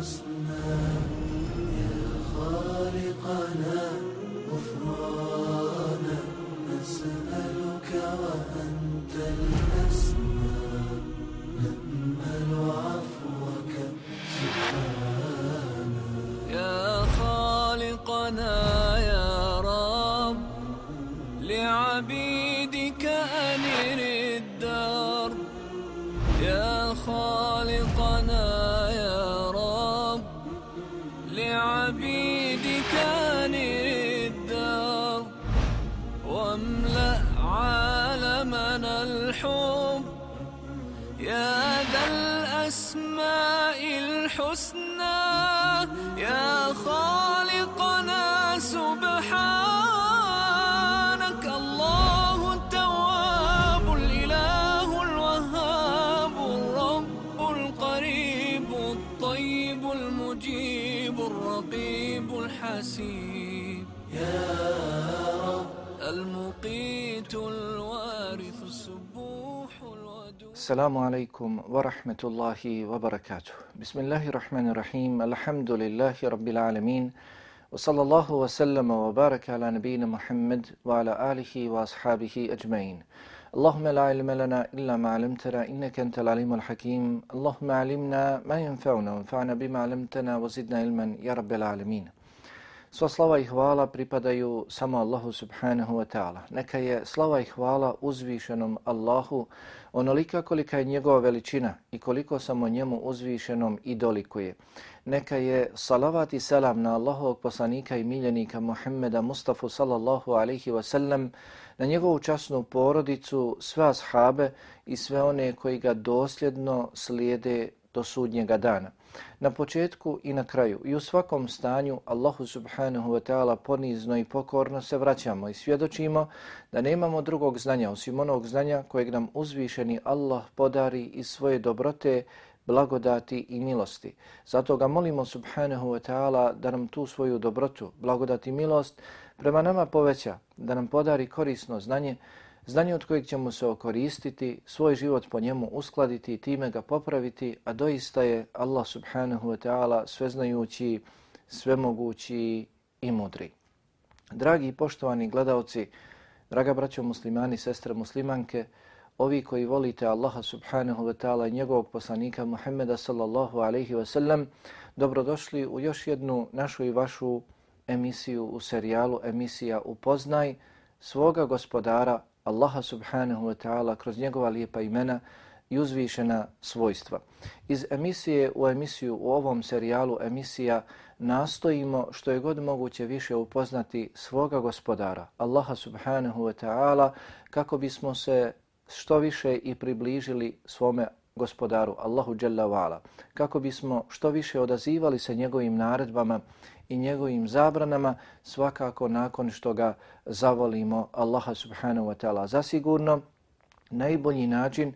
الحسنى يا خالقنا. المجيب الرقيب الحسيب. المقيت الوارث السبوح الودود. السلام عليكم ورحمة الله وبركاته. بسم الله الرحمن الرحيم. الحمد لله رب العالمين. وصلى الله وسلم وبارك على نبينا محمد وعلى آله وأصحابه أجمعين. اللهم لا علم لنا إلا ما علمتنا إنك أنت العليم الحكيم اللهم علمنا ما ينفعنا وانفعنا بما علمتنا وزدنا علما يا رب العالمين Sva slava i hvala pripadaju samo Allahu subhanahu wa ta'ala. Neka je slava i hvala uzvišenom Allahu onolika kolika je njegova veličina i koliko samo njemu uzvišenom i dolikuje. Neka je salavat i selam na Allahovog poslanika i miljenika Muhammeda Mustafa sallallahu alaihi wa sallam, na njegovu časnu porodicu, sve ashabe i sve one koji ga dosljedno slijede do sudnjega dana. Na početku i na kraju i u svakom stanju Allahu subhanahu wa ta'ala ponizno i pokorno se vraćamo i svjedočimo da nemamo drugog znanja osim onog znanja kojeg nam uzvišeni Allah podari iz svoje dobrote, blagodati i milosti. Zato ga molimo subhanahu wa ta'ala da nam tu svoju dobrotu, blagodati i milost prema nama poveća, da nam podari korisno znanje, znanje od kojeg ćemo se okoristiti, svoj život po njemu uskladiti i time ga popraviti, a doista je Allah subhanahu wa ta'ala sveznajući, svemogući i mudri. Dragi i poštovani gledalci, draga braćo muslimani, sestre muslimanke, ovi koji volite Allaha subhanahu wa ta'ala i njegovog poslanika Muhammeda sallallahu alaihi wa sallam, dobrodošli u još jednu našu i vašu emisiju u serijalu emisija Upoznaj svoga gospodara Allaha subhanahu wa ta'ala kroz njegova lijepa imena i uzvišena svojstva. Iz emisije u emisiju u ovom serijalu emisija nastojimo što je god moguće više upoznati svoga gospodara, Allaha subhanahu wa ta'ala, kako bismo se što više i približili svome gospodaru, Allahu Jalla Vala, kako bismo što više odazivali se njegovim naredbama i njegovim zabranama svakako nakon što ga zavolimo Allaha subhanahu wa ta'ala. Zasigurno najbolji način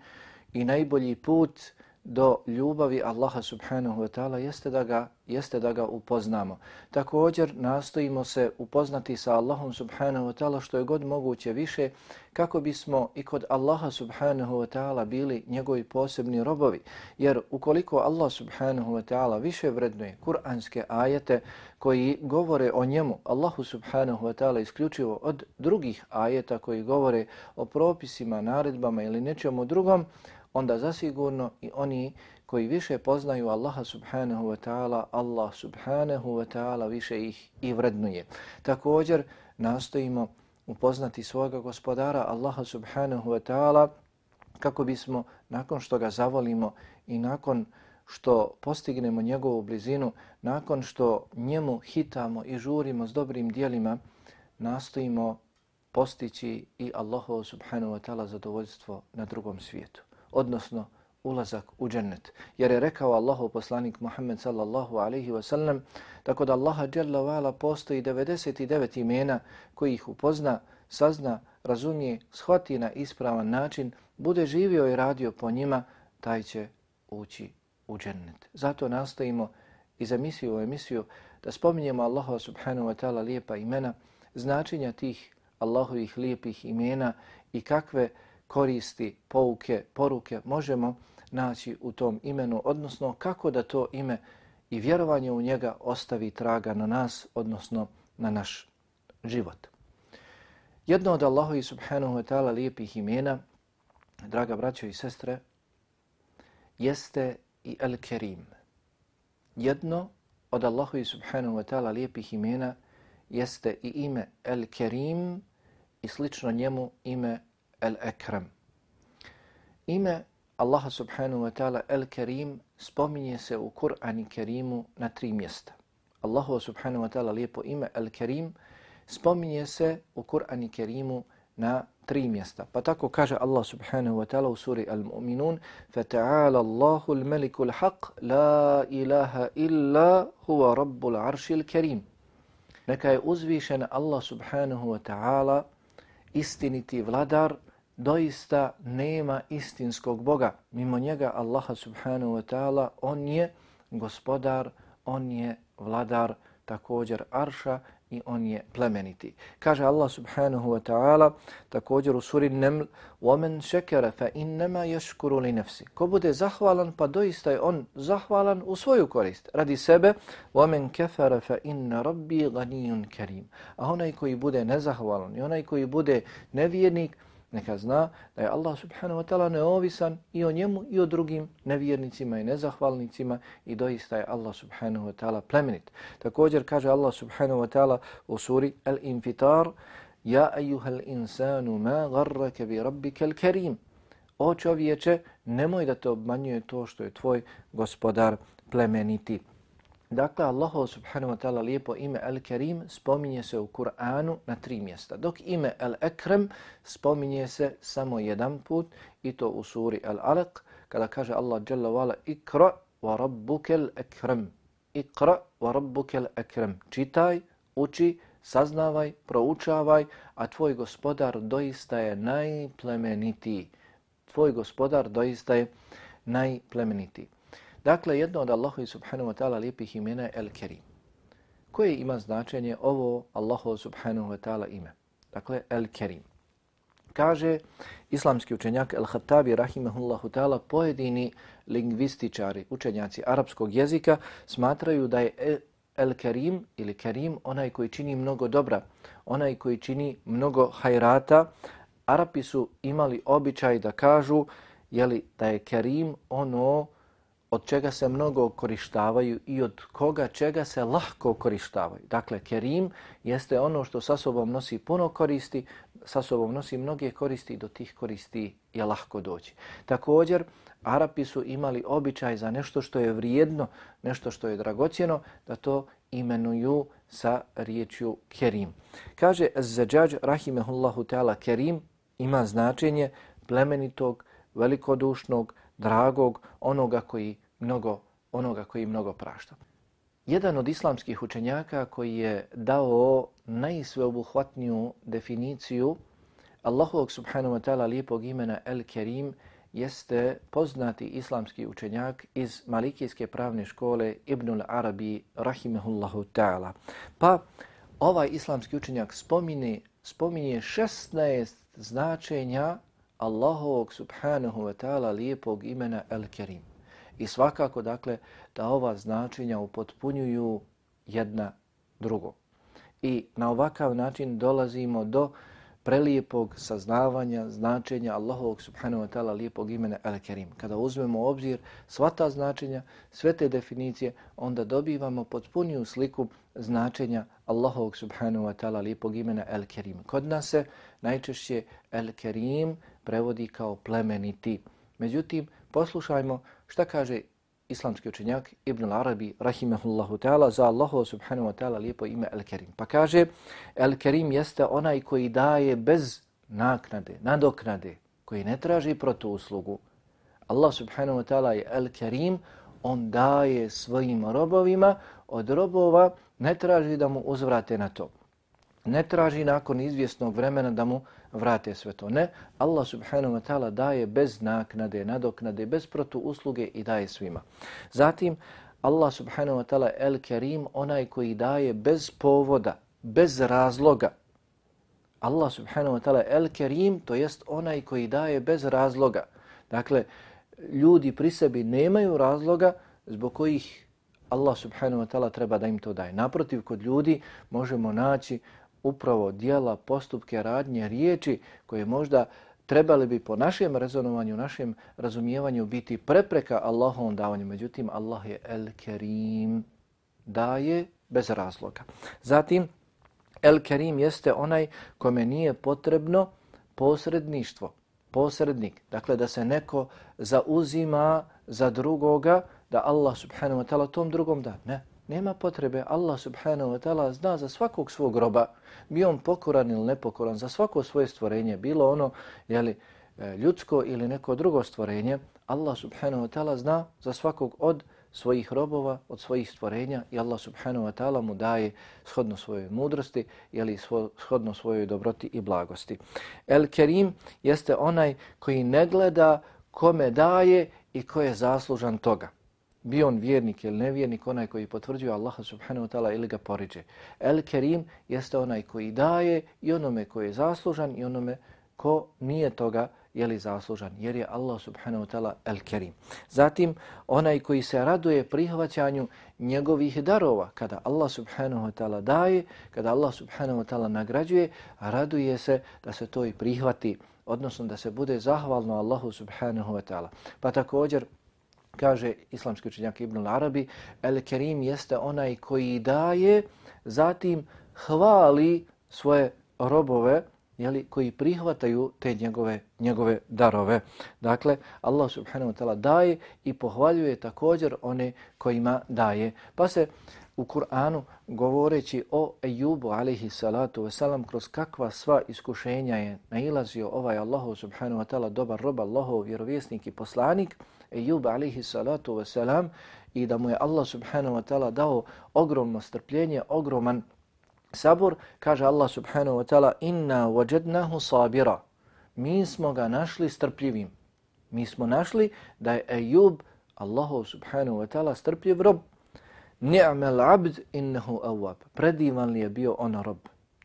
i najbolji put do ljubavi Allaha subhanahu wa ta'ala jeste da ga jeste da ga upoznamo. Također nastojimo se upoznati sa Allahom subhanahu wa ta'ala što je god moguće više kako bismo i kod Allaha subhanahu wa ta'ala bili njegovi posebni robovi. Jer ukoliko Allah subhanahu wa ta'ala više vrednuje kuranske ajete koji govore o njemu, Allahu subhanahu wa ta'ala isključivo od drugih ajeta koji govore o propisima, naredbama ili nečemu drugom, onda zasigurno i oni koji više poznaju Allaha subhanahu wa ta'ala, Allah subhanahu wa ta'ala više ih i vrednuje. Također nastojimo upoznati svoga gospodara Allaha subhanahu wa ta'ala kako bismo nakon što ga zavolimo i nakon što postignemo njegovu blizinu, nakon što njemu hitamo i žurimo s dobrim dijelima, nastojimo postići i Allahovo subhanahu wa ta'ala zadovoljstvo na drugom svijetu odnosno ulazak u džennet. Jer je rekao Allahu poslanik Muhammed sallallahu alaihi wa sallam, tako da Allaha djela vala postoji 99 imena koji ih upozna, sazna, razumije, shvati na ispravan način, bude živio i radio po njima, taj će ući u džennet. Zato nastojimo za misiju u emisiju da spominjemo Allaha subhanahu wa ta'ala lijepa imena, značenja tih Allahovih lijepih imena i kakve koristi, pouke, poruke možemo naći u tom imenu, odnosno kako da to ime i vjerovanje u njega ostavi traga na nas, odnosno na naš život. Jedno od Allahovi subhanahu wa ta'ala lijepih imena, draga braćo i sestre, jeste i El-Kerim. Jedno od Allahovi subhanahu wa ta'ala lijepih imena jeste i ime El-Kerim i slično njemu ime El-Ekrem. Ime Allaha subhanahu wa ta'ala El-Kerim spominje se u Kur'ani Kerimu na tri mjesta. Allahu subhanahu wa ta'ala lijepo ime El-Kerim spominje se u Kur'ani Kerimu na tri mjesta. Pa tako kaže Allah subhanahu wa ta'ala u suri Al-Mu'minun فَتَعَالَ اللَّهُ الْمَلِكُ الْحَقِّ لَا إِلَهَ إِلَّا هُوَ رَبُّ الْعَرْشِ الْكَرِيمِ Neka je uzvišen Allah subhanahu wa ta'ala istiniti vladar doista nema istinskog Boga. Mimo njega Allaha subhanahu wa ta'ala, on je gospodar, on je vladar također arša i on je plemeniti. Kaže Allah subhanahu wa ta'ala također u suri Neml وَمَنْ شَكَرَ فَإِنَّمَا يَشْكُرُ لِنَفْسِ Ko bude zahvalan, pa doista je on zahvalan u svoju korist. Radi sebe وَمَنْ كَفَرَ فَإِنَّ رَبِّي غَنِيٌ كَرِيمٌ A onaj koji bude nezahvalan i onaj koji bude nevjernik, neka zna da je Allah subhanahu wa ta'ala neovisan i o njemu i o drugim nevjernicima i nezahvalnicima i doista je Allah subhanahu wa ta'ala plemenit. Također kaže Allah subhanahu wa ta'ala u suri Al-Infitar Ja ejuhal insanu ma garrake bi rabbike al-karim. O čovječe, nemoj da te obmanjuje to što je tvoj gospodar plemeniti. Dakle, Allah subhanahu wa ta'ala lijepo ime Al-Karim spominje se u Kur'anu na tri mjesta, dok ime Al-Ekrem spominje se samo jedan put i to u suri Al-Alaq, kada kaže Allah Jalla wa'ala Ikra wa rabbukel ekrem. Ikra wa rabbukel ekrem. Čitaj, uči, saznavaj, proučavaj, a tvoj gospodar doista je najplemenitiji. Tvoj gospodar doista je najplemenitiji. Dakle, jedno od Allahu subhanahu wa ta'ala lijepih imena je El-Kerim. Koje ima značenje ovo Allahu subhanahu wa ta'ala ime? Dakle, El-Kerim. Kaže islamski učenjak El-Khattabi rahimahullahu ta'ala pojedini lingvističari, učenjaci arapskog jezika smatraju da je El-Kerim ili Kerim onaj koji čini mnogo dobra, onaj koji čini mnogo hajrata. Arapi su imali običaj da kažu jeli, da je Kerim ono od čega se mnogo korištavaju i od koga čega se lahko korištavaju. Dakle, kerim jeste ono što sa sobom nosi puno koristi, sa sobom nosi mnoge koristi i do tih koristi je lahko doći. Također, Arapi su imali običaj za nešto što je vrijedno, nešto što je dragocjeno, da to imenuju sa riječju kerim. Kaže Zađađ, rahimehullahu ta'ala, kerim ima značenje plemenitog, velikodušnog, dragog, onoga koji mnogo onoga koji mnogo prašta. Jedan od islamskih učenjaka koji je dao najsveobuhvatniju definiciju Allahovog subhanahu wa ta'ala lijepog imena El Kerim jeste poznati islamski učenjak iz Malikijske pravne škole Ibnul Arabi rahimehullahu ta'ala. Pa ovaj islamski učenjak spomine, spominje 16 značenja Allahovog subhanahu wa ta'ala lijepog imena El Kerim. I svakako, dakle, da ova značenja upotpunjuju jedna drugo. I na ovakav način dolazimo do prelijepog saznavanja značenja Allahovog subhanahu wa ta'ala lijepog imena Al-Kerim. Kada uzmemo u obzir sva ta značenja, sve te definicije, onda dobivamo potpuniju sliku značenja Allahovog subhanahu wa ta'ala lijepog imena Al-Kerim. Kod nas se najčešće Al-Kerim prevodi kao plemeniti. Međutim, poslušajmo šta kaže islamski učenjak Ibn al-Arabi rahimehullahu ta'ala za Allahu subhanahu wa ta'ala lijepo ime El-Kerim. Pa kaže El-Kerim jeste onaj koji daje bez naknade, nadoknade, koji ne traži protu uslugu. Allah subhanahu wa ta'ala je El-Kerim, on daje svojim robovima, od robova ne traži da mu uzvrate na to. Ne traži nakon izvjesnog vremena da mu vrate sve to. Ne, Allah subhanahu wa ta'ala daje bez naknade, nadoknade, bez protu usluge i daje svima. Zatim, Allah subhanahu wa ta'ala el kerim, onaj koji daje bez povoda, bez razloga. Allah subhanahu wa ta'ala el kerim, to jest onaj koji daje bez razloga. Dakle, ljudi pri sebi nemaju razloga zbog kojih Allah subhanahu wa ta'ala treba da im to daje. Naprotiv, kod ljudi možemo naći upravo dijela, postupke, radnje, riječi koje možda trebali bi po našem rezonovanju, našem razumijevanju biti prepreka Allahovom davanju. Međutim, Allah je El Kerim, daje bez razloga. Zatim, El Kerim jeste onaj kome nije potrebno posredništvo, posrednik. Dakle, da se neko zauzima za drugoga, da Allah subhanahu wa ta'ala tom drugom da. Ne, nema potrebe. Allah subhanahu wa ta'ala zna za svakog svog roba, bio on pokoran ili nepokoran, za svako svoje stvorenje, bilo ono jeli, e, ljudsko ili neko drugo stvorenje, Allah subhanahu wa ta'ala zna za svakog od svojih robova, od svojih stvorenja i Allah subhanahu wa ta'ala mu daje shodno svojoj mudrosti ili shodno svojoj dobroti i blagosti. El Kerim jeste onaj koji ne gleda kome daje i ko je zaslužan toga. Bio on vjernik ili nevjernik, onaj koji potvrđuje Allaha subhanahu wa ta'ala ili ga poriđe. El Kerim jeste onaj koji daje i onome koji je zaslužan i onome ko nije toga je li zaslužan, jer je Allah subhanahu wa ta'ala el kerim. Zatim, onaj koji se raduje prihvaćanju njegovih darova, kada Allah subhanahu wa ta'ala daje, kada Allah subhanahu wa ta'ala nagrađuje, raduje se da se to i prihvati, odnosno da se bude zahvalno Allahu subhanahu wa ta'ala. Pa također, kaže islamski učenjak Ibn Arabi, el kerim jeste onaj koji daje, zatim hvali svoje robove, jeli, koji prihvataju te njegove, njegove darove. Dakle, Allah subhanahu wa ta'ala daje i pohvaljuje također one kojima daje. Pa se u Kur'anu govoreći o Ejubu alaihi salatu wasalam kroz kakva sva iskušenja je nailazio ovaj Allah subhanahu wa ta'ala dobar rob Allahov vjerovjesnik i poslanik Ejub alihi salatu wasalam i da mu je Allah subhanahu wa ta'ala dao ogromno strpljenje, ogroman sabor, kaže Allah subhanahu wa ta'ala inna wajadnahu sabira. Mi smo ga našli strpljivim. Mi smo našli da je Ejub, Allahu subhanahu wa ta'ala, strpljiv rob. Ni'mal abd innahu awwab. Predivan li je bio on rob.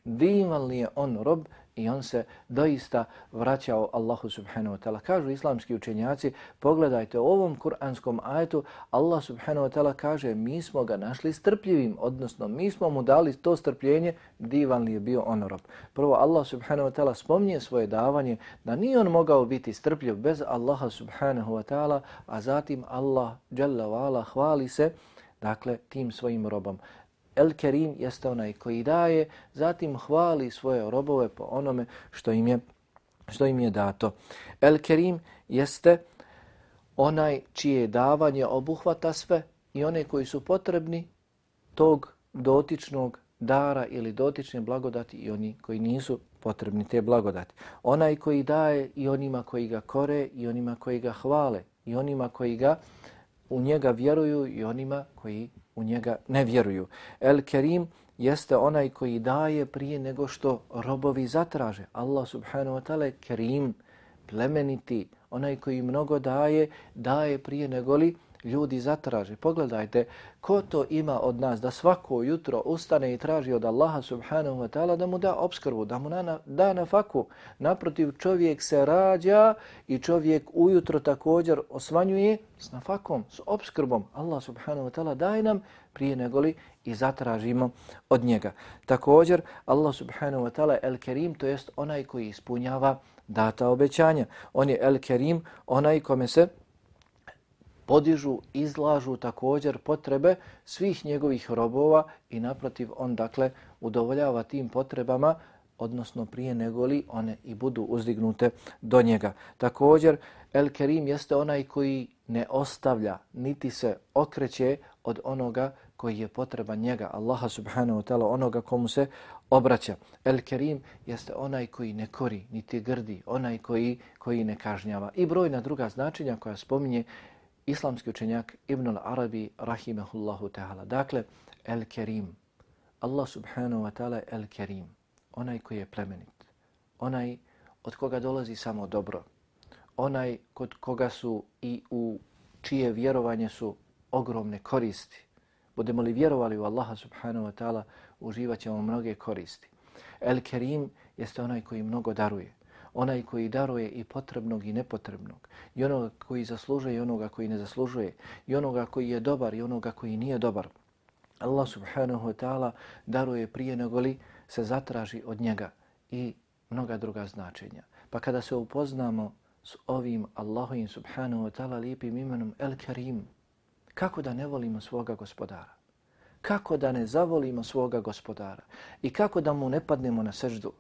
Divan li je on rob i on se doista vraćao Allahu subhanahu wa ta'ala. Kažu islamski učenjaci, pogledajte u ovom kuranskom ajetu, Allah subhanahu wa ta'ala kaže mi smo ga našli strpljivim, odnosno mi smo mu dali to strpljenje, divan li je bio on rob. Prvo Allah subhanahu wa ta'ala spomnije svoje davanje da nije on mogao biti strpljiv bez Allaha subhanahu wa ta'ala, a zatim Allah jalla wa ala hvali se dakle tim svojim robom. El Kerim jeste onaj koji daje, zatim hvali svoje robove po onome što im je, što im je dato. El Kerim jeste onaj čije davanje obuhvata sve i one koji su potrebni tog dotičnog dara ili dotične blagodati i oni koji nisu potrebni te blagodati. Onaj koji daje i onima koji ga kore i onima koji ga hvale i onima koji ga u njega vjeruju i onima koji u njega ne vjeruju. El Kerim jeste onaj koji daje prije nego što robovi zatraže. Allah subhanahu wa ta'ala je Kerim, plemeniti, onaj koji mnogo daje, daje prije nego li ljudi zatraže. Pogledajte ko to ima od nas da svako jutro ustane i traži od Allaha subhanahu wa ta'ala da mu da obskrbu, da mu na, da na faku. Naprotiv čovjek se rađa i čovjek ujutro također osvanjuje s nafakom, s obskrbom. Allah subhanahu wa ta'ala daj nam prije negoli i zatražimo od njega. Također Allah subhanahu wa ta'ala el kerim, to jest onaj koji ispunjava data obećanja. On je el kerim, onaj kome se podižu, izlažu također potrebe svih njegovih robova i naprotiv on dakle udovoljava tim potrebama odnosno prije negoli one i budu uzdignute do njega. Također El Kerim jeste onaj koji ne ostavlja niti se okreće od onoga koji je potreba njega, Allaha subhanahu wa ta'ala, onoga komu se obraća. El Kerim jeste onaj koji ne kori, niti grdi, onaj koji, koji ne kažnjava. I brojna druga značenja koja spominje islamski učenjak Ibn al-Arabi rahimehullahu ta'ala. Dakle, El Kerim, Allah subhanahu wa ta'ala El Kerim, onaj koji je plemenit, onaj od koga dolazi samo dobro, onaj kod koga su i u čije vjerovanje su ogromne koristi. Budemo li vjerovali u Allaha subhanahu wa ta'ala, uživat ćemo mnoge koristi. El Kerim jeste onaj koji mnogo daruje, onaj koji daruje i potrebnog i nepotrebnog, i onoga koji zaslužuje i onoga koji ne zaslužuje, i onoga koji je dobar i onoga koji nije dobar. Allah subhanahu wa ta'ala daruje prije nego li se zatraži od njega i mnoga druga značenja. Pa kada se upoznamo s ovim Allahovim subhanahu wa ta'ala lijepim imenom El Karim, kako da ne volimo svoga gospodara? Kako da ne zavolimo svoga gospodara? I kako da mu ne padnemo na seždu?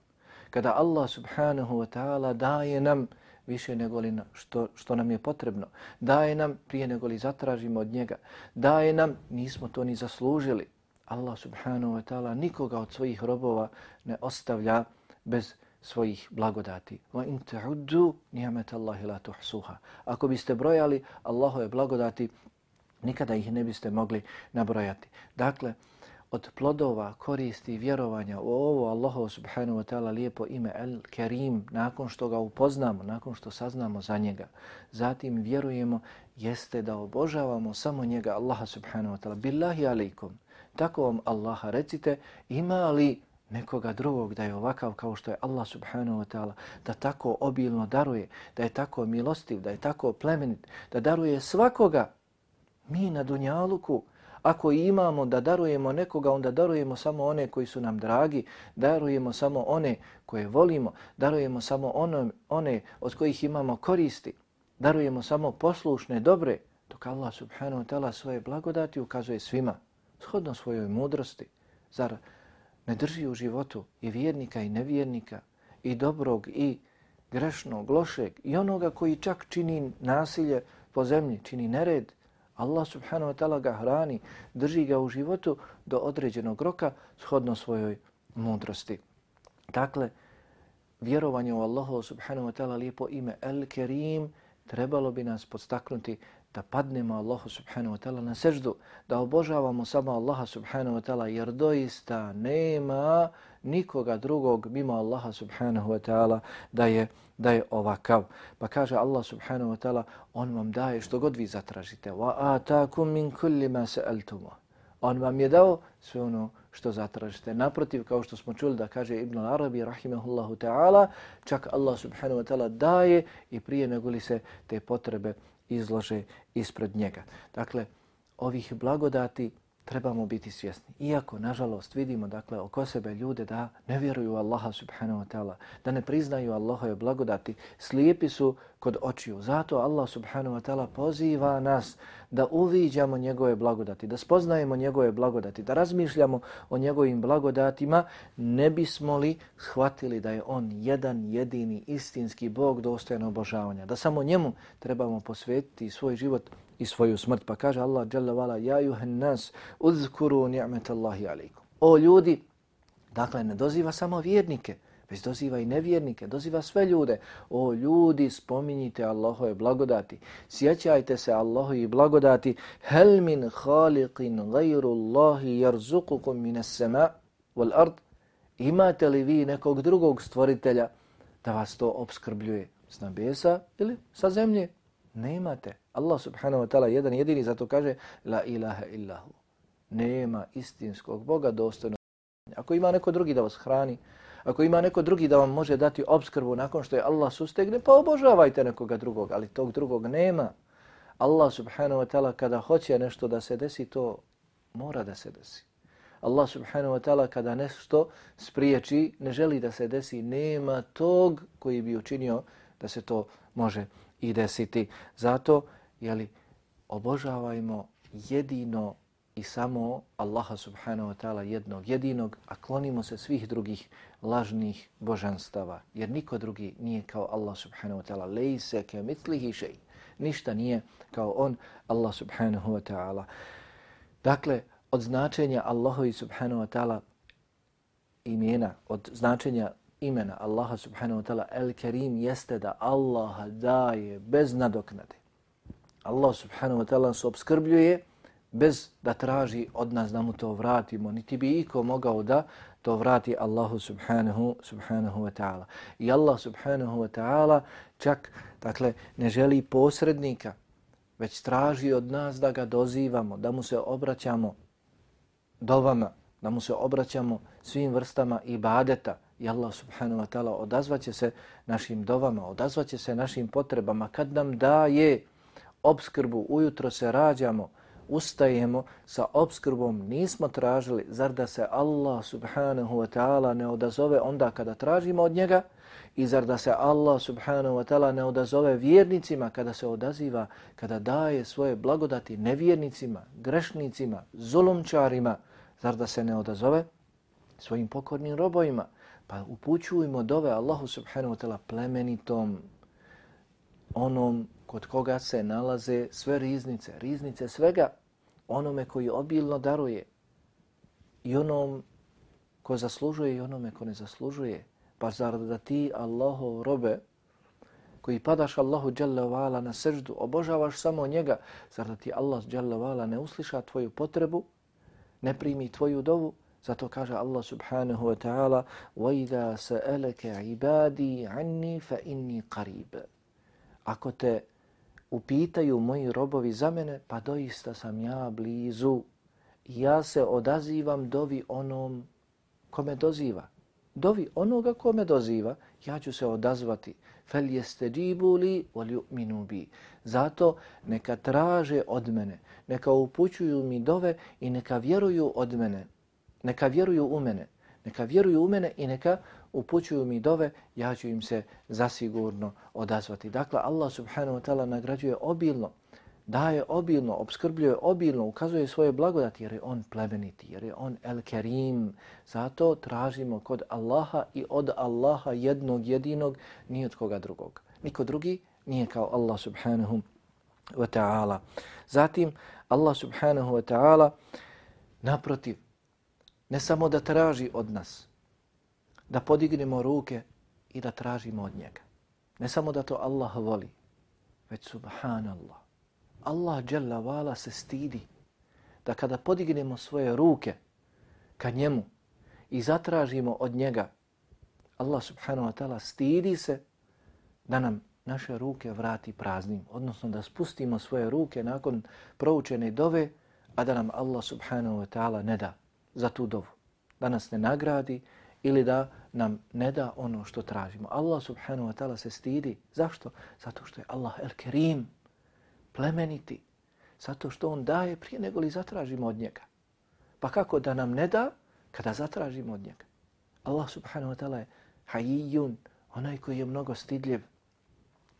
Kada Allah subhanahu wa ta'ala daje nam više nego li što, što nam je potrebno, daje nam prije nego li zatražimo od njega, daje nam, nismo to ni zaslužili. Allah subhanahu wa ta'ala nikoga od svojih robova ne ostavlja bez svojih blagodati. Wa in ta'uddu ni'mat Allahi la tuhsuha. Ako biste brojali Allahove blagodati, nikada ih ne biste mogli nabrojati. Dakle, od plodova koristi vjerovanja u ovo Allahu subhanahu wa ta'ala lijepo ime El Kerim, nakon što ga upoznamo, nakon što saznamo za njega, zatim vjerujemo, jeste da obožavamo samo njega, Allaha subhanahu wa ta'ala. Billahi alaikum. Tako vam Allaha recite, ima li nekoga drugog da je ovakav kao što je Allah subhanahu wa ta'ala, da tako obilno daruje, da je tako milostiv, da je tako plemenit, da daruje svakoga. Mi na Dunjaluku, ako imamo da darujemo nekoga, onda darujemo samo one koji su nam dragi, darujemo samo one koje volimo, darujemo samo one, one od kojih imamo koristi, darujemo samo poslušne, dobre, dok Allah subhanahu wa ta'ala svoje blagodati ukazuje svima, shodno svojoj mudrosti. Zar ne drži u životu i vjernika i nevjernika, i dobrog i grešnog, lošeg, i onoga koji čak čini nasilje po zemlji, čini nered, Allah subhanahu wa ta'ala ga hrani, drži ga u životu do određenog roka shodno svojoj mudrosti. Dakle, vjerovanje u Allahu subhanahu wa ta'ala lijepo ime El Kerim trebalo bi nas podstaknuti da padnemo Allahu subhanahu wa ta'ala na seždu, da obožavamo samo Allaha subhanahu wa ta'ala jer doista nema nikoga drugog mimo Allaha subhanahu wa ta'ala da je da je ovakav. Pa kaže Allah subhanahu wa ta'ala, on vam daje što god vi zatražite. Wa atakum min kulli ma sa'altumu. On vam je dao sve ono što zatražite. Naprotiv, kao što smo čuli da kaže Ibn Arabi, rahimahullahu ta'ala, čak Allah subhanahu wa ta'ala daje i prije nego li se te potrebe izlože ispred njega. Dakle, ovih blagodati trebamo biti svjesni. Iako, nažalost, vidimo dakle oko sebe ljude da ne vjeruju Allaha subhanahu wa ta'ala, da ne priznaju Allahove blagodati, slijepi su kod očiju. Zato Allah subhanahu wa ta'ala poziva nas da uviđamo njegove blagodati, da spoznajemo njegove blagodati, da razmišljamo o njegovim blagodatima, ne bismo li shvatili da je on jedan jedini istinski Bog dostojan obožavanja, da samo njemu trebamo posvetiti svoj život i svoju smrt. Pa kaže Allah dželle vala ja yuhan nas uzkuru ni'metallahi alejkum. O ljudi, dakle ne doziva samo vjernike, već doziva i nevjernike, doziva sve ljude. O ljudi, spominjite Allahove blagodati. Sjećajte se Allahove blagodati. Hel min khaliqin gajru Allahi jarzukukum mine sema wal ard. Imate li vi nekog drugog stvoritelja da vas to obskrbljuje s nebesa ili sa zemlje? Ne imate. Allah subhanahu wa ta'ala jedan jedini zato kaže La ilaha illahu. Nema istinskog Boga dostojno. Ako ima neko drugi da vas hrani, ako ima neko drugi da vam može dati obskrbu nakon što je Allah sustegne, pa obožavajte nekoga drugog, ali tog drugog nema. Allah subhanahu wa ta'ala kada hoće nešto da se desi, to mora da se desi. Allah subhanahu wa ta'ala kada nešto spriječi, ne želi da se desi, nema tog koji bi učinio da se to može i desiti. Zato, jeli, obožavajmo jedino i samo Allaha subhanahu wa ta'ala jednog jedinog, a klonimo se svih drugih lažnih božanstava. Jer niko drugi nije kao Allah subhanahu wa ta'ala. Lejse ke mitlihi šej. Ništa nije kao on, Allah subhanahu wa ta'ala. Dakle, od značenja Allahovi subhanahu wa ta'ala imena, od značenja imena Allaha subhanahu wa ta'ala El-Kerim jeste da Allah daje bez nadoknade. Allah subhanahu wa ta'ala se obskrbljuje bez da traži od nas da mu to vratimo, niti bi iko mogao da to vrati Allahu subhanahu, subhanahu wa ta'ala. I Allah subhanahu wa ta'ala čak dakle, ne želi posrednika, već traži od nas da ga dozivamo, da mu se obraćamo dovama, da mu se obraćamo svim vrstama ibadeta, i Allah subhanahu wa ta'ala odazvaće se našim dovama, odazvaće se našim potrebama. Kad nam daje obskrbu, ujutro se rađamo, ustajemo sa obskrbom, nismo tražili, zar da se Allah subhanahu wa ta'ala ne odazove onda kada tražimo od njega? I zar da se Allah subhanahu wa ta'ala ne odazove vjernicima kada se odaziva, kada daje svoje blagodati nevjernicima, grešnicima, zulumčarima, zar da se ne odazove svojim pokornim robojima. Pa upućujemo dove Allahu subhanahu wa ta'ala plemenitom onom kod koga se nalaze sve riznice, riznice svega, onome koji obilno daruje i onom ko zaslužuje i onome ko ne zaslužuje. Pa zar da ti Allahov robe koji padaš Allahu Jalla wa'ala na srždu, obožavaš samo njega, zar da ti Allah Jalla wa'ala ne usliša tvoju potrebu, ne primi tvoju dovu, zato kaže Allah subhanahu wa ta'ala وَإِذَا سَأَلَكَ عِبَادِي عَنِّي فَإِنِّي قَرِيبٌ Ako te upitaju moji robovi za mene, pa doista sam ja blizu. Ja se odazivam dovi onom kome doziva. Dovi onoga kome doziva, ja ću se odazvati. Fel jeste džibuli yu'minu bi. Zato neka traže od mene, neka upućuju mi dove i neka vjeruju od mene. Neka vjeruju u mene. Neka vjeruju u mene i neka upućuju mi dove, ja ću im se zasigurno odazvati. Dakle, Allah subhanahu wa ta'ala nagrađuje obilno, daje obilno, obskrbljuje obilno, ukazuje svoje blagodati jer je on plemeniti, jer je on el kerim. Zato tražimo kod Allaha i od Allaha jednog jedinog, ni od koga drugog. Niko drugi nije kao Allah subhanahu wa ta'ala. Zatim, Allah subhanahu wa ta'ala naprotiv, ne samo da traži od nas, da podignemo ruke i da tražimo od njega. Ne samo da to Allah voli, već subhanallah. Allah dželle vala se stidi da kada podignemo svoje ruke ka njemu i zatražimo od njega, Allah subhanahu wa ta'ala stidi se da nam naše ruke vrati praznim, odnosno da spustimo svoje ruke nakon proučene dove, a da nam Allah subhanahu wa ta'ala ne da za tu dovu. Da nas ne nagradi ili da nam ne da ono što tražimo. Allah subhanahu wa ta'ala se stidi. Zašto? Zato što je Allah el kerim, plemeniti. Zato što on daje prije nego li zatražimo od njega. Pa kako da nam ne da kada zatražimo od njega? Allah subhanahu wa ta'ala je hajijun, onaj koji je mnogo stidljiv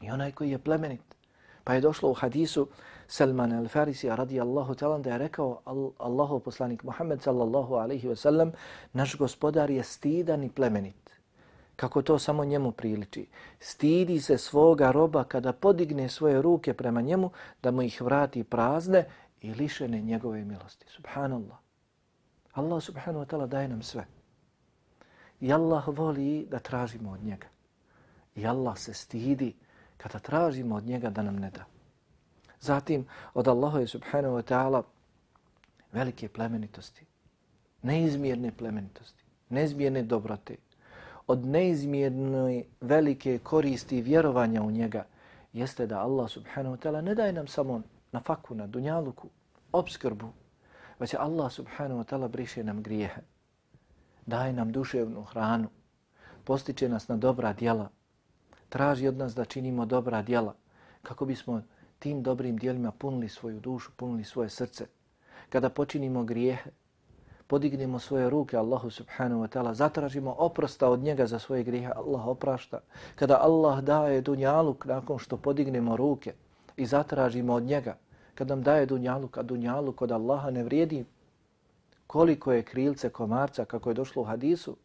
i onaj koji je plemenit. Pa je došlo u hadisu Salman al-Farisi radijallahu ta'ala da je rekao Allahu poslanik Muhammed sallallahu alaihi ve sellem naš gospodar je stidan i plemenit. Kako to samo njemu priliči. Stidi se svoga roba kada podigne svoje ruke prema njemu da mu ih vrati prazne i lišene njegove milosti. Subhanallah. Allah subhanahu wa ta'ala daje nam sve. I Allah voli da tražimo od njega. I Allah se stidi kada tražimo od njega da nam ne da. Zatim od Allaha subhanahu wa ta'ala velike plemenitosti, neizmjerne plemenitosti, neizmjerne dobrote, od neizmjerne velike koristi vjerovanja u njega jeste da Allah subhanahu wa ta'ala ne daje nam samo na faku, na dunjaluku, obskrbu, već Allah subhanahu wa ta'ala briše nam grijehe, daje nam duševnu hranu, postiče nas na dobra djela, traži od nas da činimo dobra djela kako bismo tim dobrim dijelima punili svoju dušu, punili svoje srce. Kada počinimo grijehe, podignemo svoje ruke Allahu subhanahu wa ta'ala, zatražimo oprosta od njega za svoje grijehe, Allah oprašta. Kada Allah daje dunjaluk nakon što podignemo ruke i zatražimo od njega, kad nam daje dunjaluk, a dunjaluk od Allaha ne vrijedi koliko je krilce komarca, kako je došlo u hadisu,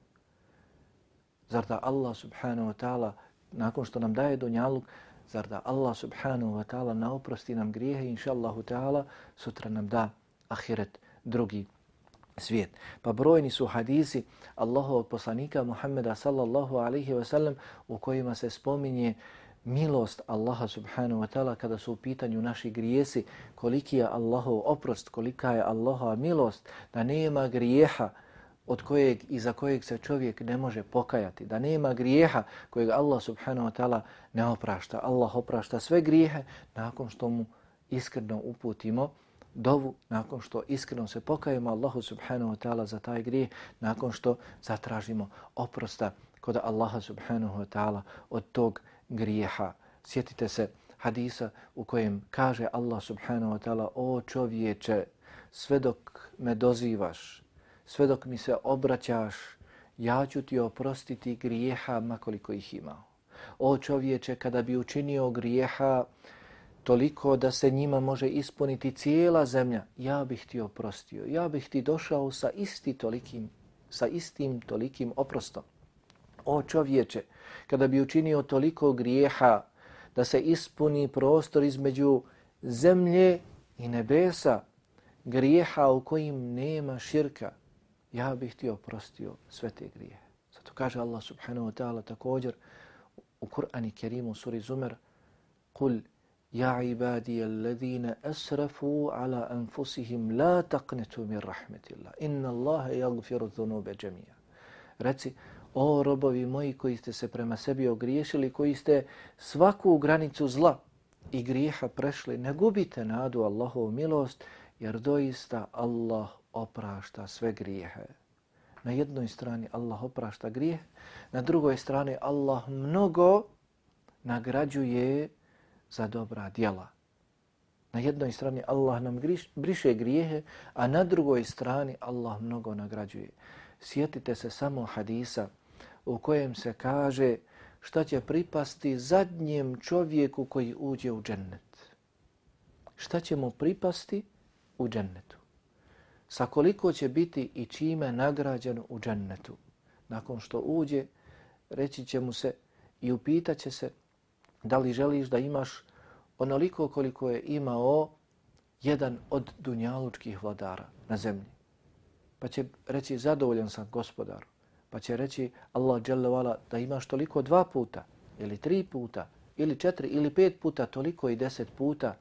zar da Allah subhanahu wa ta'ala nakon što nam daje dunjaluk, zar da Allah subhanahu wa ta'ala naoprosti nam grijehe, inša Allahu ta'ala, sutra nam da ahiret drugi svijet. Pa brojni su hadisi Allahovog poslanika Muhammeda sallallahu alaihi wa sallam u kojima se spominje milost Allaha subhanahu wa ta'ala kada su u pitanju naši grijesi, koliki je Allahov oprost, kolika je Allahova milost, da nema grijeha od kojeg i za kojeg se čovjek ne može pokajati, da nema grijeha kojeg Allah subhanahu wa ta'ala ne oprašta. Allah oprašta sve grijehe nakon što mu iskreno uputimo dovu nakon što iskreno se pokajemo Allahu subhanahu wa ta'ala za taj grijeh, nakon što zatražimo oprosta kod Allaha subhanahu wa ta'ala od tog grijeha. Sjetite se hadisa u kojem kaže Allah subhanahu wa ta'ala o čovječe, sve dok me dozivaš, sve dok mi se obraćaš, ja ću ti oprostiti grijeha makoliko ih imao. O čovječe, kada bi učinio grijeha toliko da se njima može ispuniti cijela zemlja, ja bih ti oprostio. Ja bih ti došao sa isti tolikim, sa istim tolikim oprostom. O čovječe, kada bi učinio toliko grijeha da se ispuni prostor između zemlje i nebesa, grijeha u kojim nema širka, ja bih ti oprostio sve te grije. Zato kaže Allah subhanahu wa ta'ala također u Kur'ani Kerimu suri Zumer Kul ja ibadi alladhina asrafu ala anfusihim la taqnetu min rahmetillah. Inna Allahe jagfiru dhunube džemija. Reci, o robovi moji koji ste se prema sebi ogriješili, koji ste svaku granicu zla i grijeha prešli, ne gubite nadu Allahovu milost, jer doista Allah oprašta sve grijehe. Na jednoj strani Allah oprašta grijeh, na drugoj strani Allah mnogo nagrađuje za dobra djela. Na jednoj strani Allah nam griš, briše grijehe, a na drugoj strani Allah mnogo nagrađuje. Sjetite se samo hadisa u kojem se kaže šta će pripasti zadnjem čovjeku koji uđe u džennet. Šta će mu pripasti u džennetu? Sa koliko će biti i čime nagrađeno u džennetu. Nakon što uđe, reći će mu se i upitaće se da li želiš da imaš onoliko koliko je imao jedan od dunjalučkih vladara na zemlji. Pa će reći zadovoljan sam gospodaru. Pa će reći Allah dželle da imaš toliko dva puta ili tri puta ili četiri ili pet puta toliko i deset puta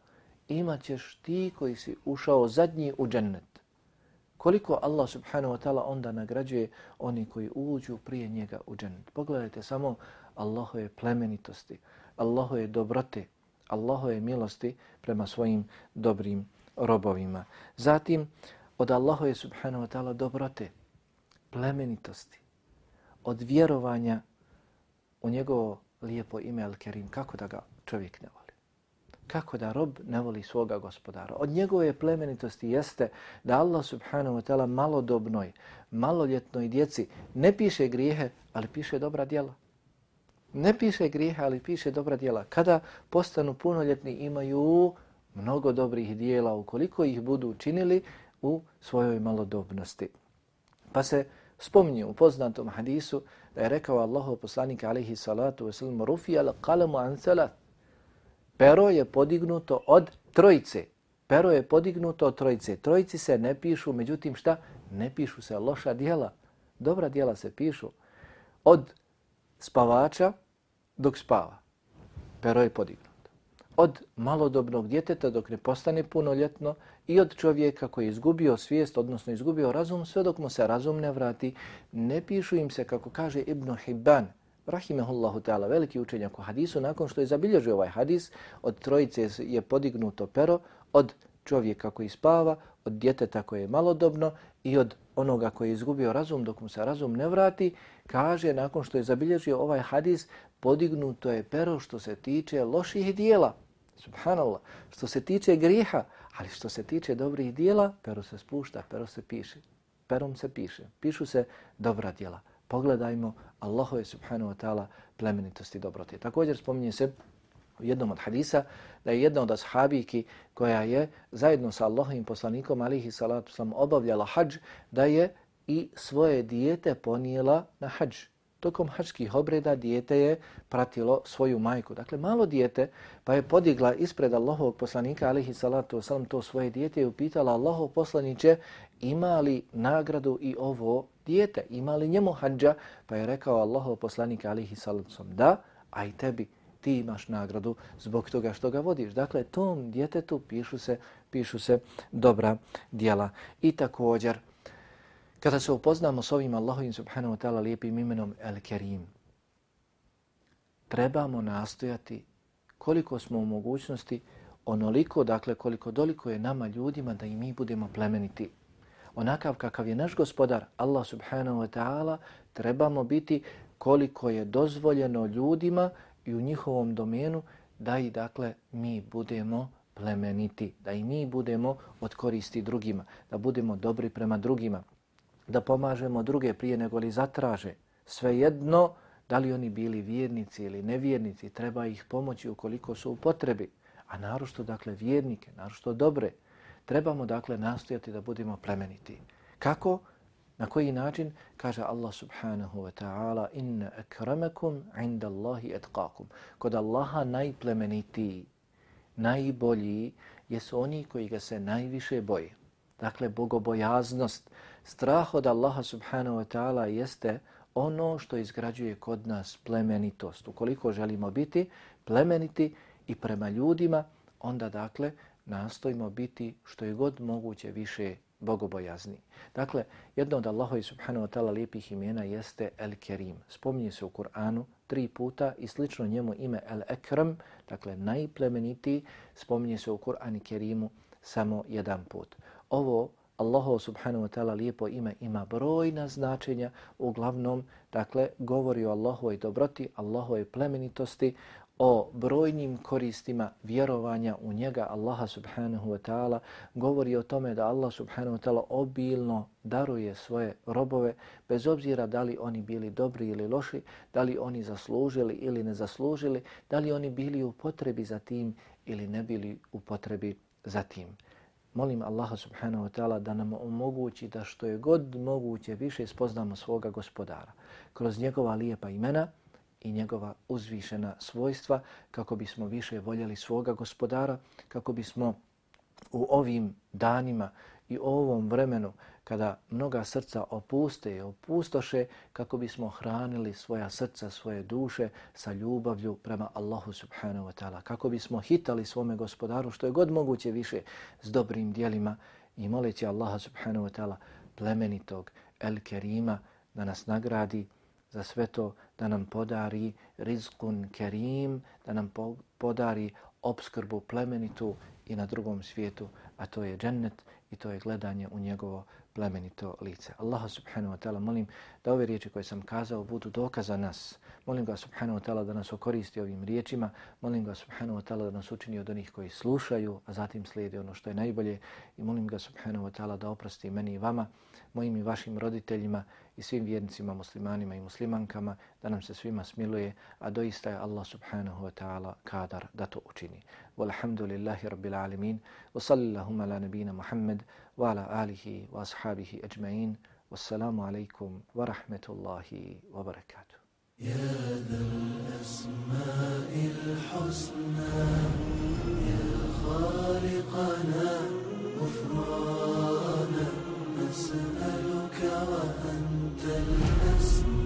imaćeš ti koji si ušao zadnji u džennet koliko Allah subhanahu wa ta'ala onda nagrađuje oni koji uđu prije njega u džennet. Pogledajte samo Allahove plemenitosti, Allahove dobrote, Allahove milosti prema svojim dobrim robovima. Zatim, od Allahove subhanahu wa ta'ala dobrote, plemenitosti, od vjerovanja u njegovo lijepo ime Al-Kerim, kako da ga čovjek ne voli kako da rob ne voli svoga gospodara. Od njegove plemenitosti jeste da Allah subhanahu wa ta'ala malodobnoj, maloljetnoj djeci ne piše grijehe, ali piše dobra djela. Ne piše grijehe, ali piše dobra djela. Kada postanu punoljetni imaju mnogo dobrih dijela ukoliko ih budu učinili u svojoj malodobnosti. Pa se spominje u poznatom hadisu da je rekao Allahu poslanik alaihi salatu wasalam rufi al qalamu an salat Pero je podignuto od trojice. Pero je podignuto od trojice. Trojici se ne pišu, međutim šta? Ne pišu se loša dijela. Dobra dijela se pišu. Od spavača dok spava. Pero je podignuto. Od malodobnog djeteta dok ne postane punoljetno i od čovjeka koji je izgubio svijest, odnosno izgubio razum, sve dok mu se razum ne vrati, ne pišu im se, kako kaže Ibn Hibban, Rahimehullahu ta'ala, veliki učenjak u hadisu, nakon što je zabilježio ovaj hadis, od trojice je podignuto pero, od čovjeka koji spava, od djeteta koje je malodobno i od onoga koji je izgubio razum dok mu se razum ne vrati, kaže nakon što je zabilježio ovaj hadis, podignuto je pero što se tiče loših dijela. Subhanallah, što se tiče griha, ali što se tiče dobrih dijela, pero se spušta, pero se piše. Perom se piše, pišu se dobra dijela pogledajmo Allahove subhanahu wa ta'ala plemenitosti dobrote. Također spominje se u jednom od hadisa da je jedna od ashabiki koja je zajedno sa Allahovim poslanikom alihi salatu sam obavljala hađ da je i svoje dijete ponijela na hađ. Tokom hađskih obreda dijete je pratilo svoju majku. Dakle, malo dijete pa je podigla ispred Allahovog poslanika alihi salatu wasalam to svoje dijete i upitala Allahov poslaniće ima li nagradu i ovo dijete, ima li njemu hađa, pa je rekao Allahov poslanik alihi salacom da, a i tebi ti imaš nagradu zbog toga što ga vodiš. Dakle, tom djetetu pišu se, pišu se dobra dijela. I također, kada se upoznamo s ovim Allahovim subhanahu wa ta'ala lijepim imenom El Kerim, trebamo nastojati koliko smo u mogućnosti onoliko, dakle koliko doliko je nama ljudima da i mi budemo plemeniti. Onakav kakav je naš gospodar, Allah subhanahu wa ta'ala, trebamo biti koliko je dozvoljeno ljudima i u njihovom domenu da i dakle mi budemo plemeniti, da i mi budemo od koristi drugima, da budemo dobri prema drugima, da pomažemo druge prije nego li zatraže. Svejedno, da li oni bili vjernici ili nevjernici, treba ih pomoći ukoliko su u potrebi. A narošto, dakle, vjernike, narošto dobre, trebamo, dakle, nastojati da budemo plemeniti. Kako? Na koji način? Kaže Allah subhanahu wa ta'ala inna akramakum inda Allahi etqakum. Kod Allaha najplemenitiji, najbolji jesu oni koji ga se najviše boje. Dakle, bogobojaznost, strah od Allaha subhanahu wa ta'ala jeste ono što izgrađuje kod nas plemenitost. Ukoliko želimo biti plemeniti i prema ljudima, onda dakle nastojimo biti što je god moguće više bogobojazni. Dakle, jedno od Allahovi subhanahu wa ta'ala lijepih imena jeste El Kerim. Spominje se u Kur'anu tri puta i slično njemu ime El Ekram, dakle najplemenitiji, spominje se u Kur'ani Kerimu samo jedan put. Ovo Allahu subhanahu wa ta'ala lijepo ime ima brojna značenja, uglavnom, dakle, govori o Allahovoj dobroti, Allahovoj plemenitosti, o brojnim koristima vjerovanja u njega Allaha subhanahu wa ta'ala govori o tome da Allah subhanahu wa ta'ala obilno daruje svoje robove bez obzira da li oni bili dobri ili loši, da li oni zaslužili ili ne zaslužili, da li oni bili u potrebi za tim ili ne bili u potrebi za tim. Molim Allaha subhanahu wa ta'ala da nam omogući da što je god moguće više spoznamo svoga gospodara kroz njegova lijepa imena, i njegova uzvišena svojstva kako bismo više voljeli svoga gospodara, kako bismo u ovim danima i ovom vremenu kada mnoga srca opuste i opustoše kako bismo hranili svoja srca, svoje duše sa ljubavlju prema Allahu subhanahu wa ta'ala. Kako bismo hitali svome gospodaru što je god moguće više s dobrim dijelima i moleći Allaha subhanahu wa ta'ala plemenitog El Kerima da nas nagradi za sve to da nam podari rizkun kerim, da nam podari obskrbu plemenitu i na drugom svijetu, a to je džennet i to je gledanje u njegovo plemenito lice. Allah subhanahu wa ta'ala molim da ove riječi koje sam kazao budu dokaz za nas. Molim ga subhanahu wa ta'ala da nas okoristi ovim riječima. Molim ga subhanahu wa ta'ala da nas učini od onih koji slušaju, a zatim slijedi ono što je najbolje. I molim ga subhanahu wa ta'ala da oprosti meni i vama, mojim i vašim roditeljima i svim vjernicima, muslimanima i muslimankama, da nam se svima smiluje, a doista je Allah subhanahu wa ta'ala kadar da to učini. Walhamdulillahi rabbil alamin, wa sallillahum ala nabina Muhammad, wa ala alihi wa ashabihi ajma'in, wassalamu alaikum wa rahmetullahi wa barakatuh. يا ذا الأسماء الحسنى يا خالقنا غفرانا نسألك وأنت الأسمى.